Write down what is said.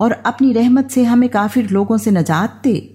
और अपनी रहमत से हमें काफिर लोगों से नजात दे।